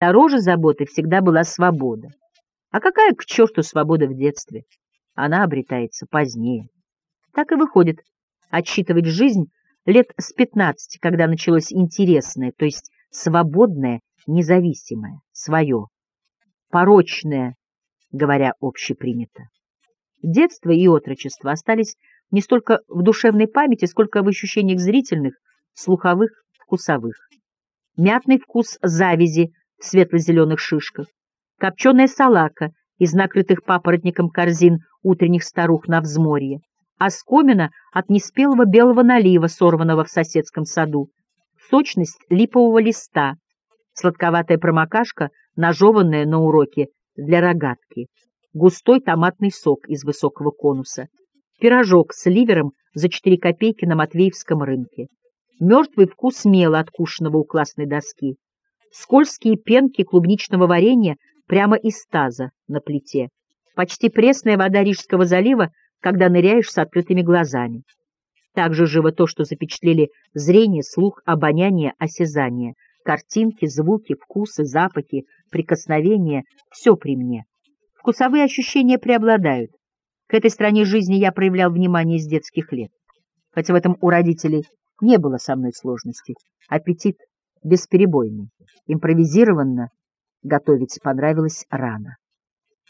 Дороже заботы всегда была свобода. А какая к черту свобода в детстве? Она обретается позднее. Так и выходит, отсчитывать жизнь лет с пятнадцати, когда началось интересное, то есть свободное, независимое, свое, порочное, говоря общепринято. Детство и отрочество остались не столько в душевной памяти, сколько в ощущениях зрительных, слуховых, вкусовых. Мятный вкус завязи в светло-зеленых шишках, копченая салака из накрытых папоротником корзин утренних старух на взморье, оскомина от неспелого белого налива, сорванного в соседском саду, сочность липового листа, сладковатая промокашка, нажеванная на уроке для рогатки, густой томатный сок из высокого конуса, пирожок с ливером за 4 копейки на Матвеевском рынке, мертвый вкус мела, откушенного у классной доски, скользкие пенки клубничного варенья прямо из таза на плите, почти пресная вода Рижского залива, когда ныряешь с открытыми глазами. Также живо то, что запечатлели зрение, слух, обоняние, осязание, картинки, звуки, вкусы, запахи, прикосновения — все при мне. Вкусовые ощущения преобладают. К этой стороне жизни я проявлял внимание с детских лет. Хотя в этом у родителей не было со мной сложностей. Аппетит бесперебойный, импровизированно готовить понравилось рано.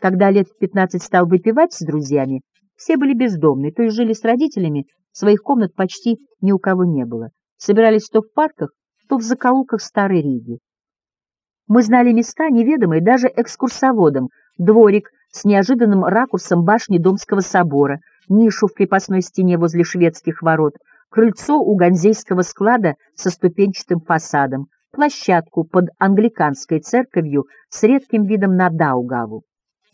Когда лет в пятнадцать стал выпивать с друзьями, все были бездомны, то есть жили с родителями, своих комнат почти ни у кого не было. Собирались то в парках, то в закоулках Старой Риги. Мы знали места, неведомые даже экскурсоводам, дворик с неожиданным ракурсом башни Домского собора, нишу в крепостной стене возле шведских ворот, крыльцо у Ганзейского склада со ступенчатым фасадом, площадку под англиканской церковью с редким видом на Даугаву.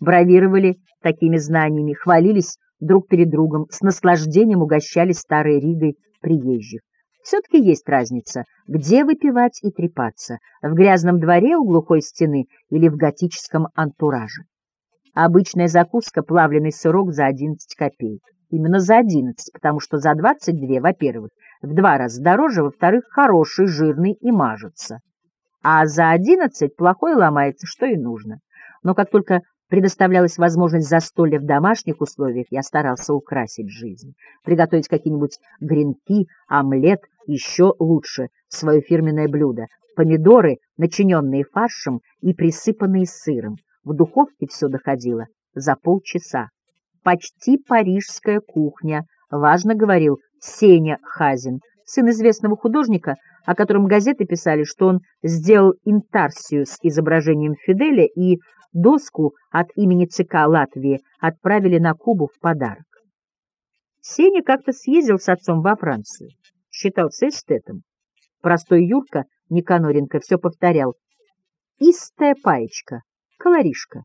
Бравировали такими знаниями, хвалились друг перед другом, с наслаждением угощали старой Ригой приезжих. Все-таки есть разница, где выпивать и трепаться, в грязном дворе у глухой стены или в готическом антураже. Обычная закуска — плавленый сырок за 11 копеек. Именно за 11, потому что за 22, во-первых, в два раза дороже, во-вторых, хороший, жирный и мажется. А за 11 плохой ломается, что и нужно. Но как только предоставлялась возможность застолья в домашних условиях, я старался украсить жизнь, приготовить какие-нибудь гренки, омлет, еще лучше свое фирменное блюдо, помидоры, начиненные фаршем и присыпанные сыром. В духовке все доходило за полчаса. Почти парижская кухня, важно говорил Сеня Хазин, сын известного художника, о котором газеты писали, что он сделал интарсию с изображением Фиделя и доску от имени ЦК Латвии отправили на Кубу в подарок. Сеня как-то съездил с отцом во Францию, считался эстетом. Простой Юрка Никаноренко все повторял. Истая паечка, колоришка.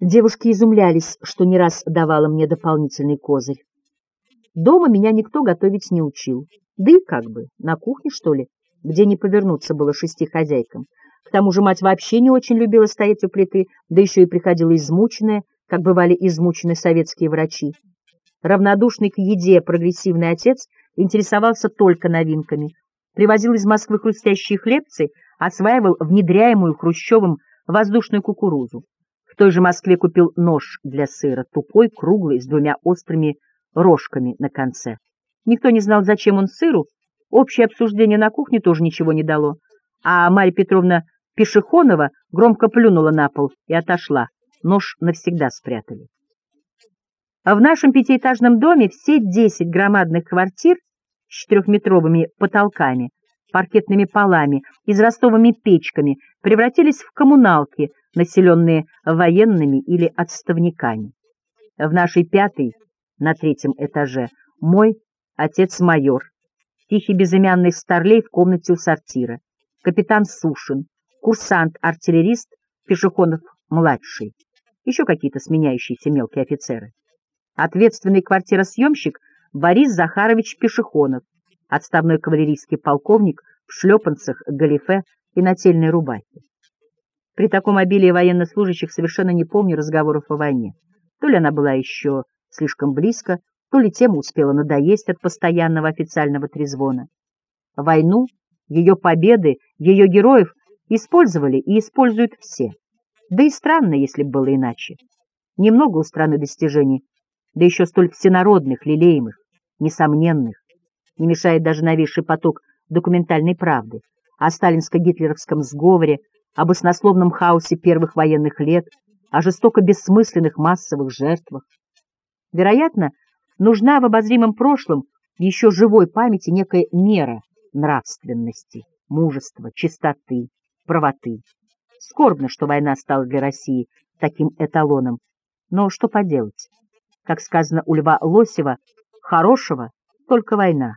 Девушки изумлялись, что не раз давала мне дополнительный козырь. Дома меня никто готовить не учил. Да и как бы, на кухне, что ли, где не повернуться было шести хозяйкам. К тому же мать вообще не очень любила стоять у плиты, да еще и приходила измученная, как бывали измучены советские врачи. Равнодушный к еде прогрессивный отец интересовался только новинками. Привозил из Москвы хрустящие хлебцы, осваивал внедряемую Хрущевым воздушную кукурузу. Той же Москве купил нож для сыра, тупой, круглый, с двумя острыми рожками на конце. Никто не знал, зачем он сыру, общее обсуждение на кухне тоже ничего не дало. А Марья Петровна Пешехонова громко плюнула на пол и отошла. Нож навсегда спрятали. А в нашем пятиэтажном доме все десять громадных квартир с четырехметровыми потолками, паркетными полами, израстовыми печками превратились в коммуналки, населенные военными или отставниками. В нашей пятой на третьем этаже, мой отец-майор, тихий безымянный старлей в комнате у сортира, капитан Сушин, курсант-артиллерист Пешехонов-младший, еще какие-то сменяющиеся мелкие офицеры. Ответственный квартиросъемщик Борис Захарович Пешехонов, отставной кавалерийский полковник в шлепанцах, галифе и нательной рубахе. При таком обилии военнослужащих совершенно не помню разговоров о войне. То ли она была еще слишком близко, то ли тема успела надоесть от постоянного официального трезвона. Войну, ее победы, ее героев Использовали и используют все. Да и странно, если бы было иначе. Немного у страны достижений, да еще столь всенародных, лелеемых, несомненных. Не мешает даже новейший поток документальной правды о сталинско-гитлеровском сговоре, об оснословном хаосе первых военных лет, о жестоко бессмысленных массовых жертвах. Вероятно, нужна в обозримом прошлом еще живой памяти некая мера нравственности, мужества, чистоты, правоты. Скорбно, что война стала для России таким эталоном, но что поделать? Как сказано у Льва Лосева, хорошего только война.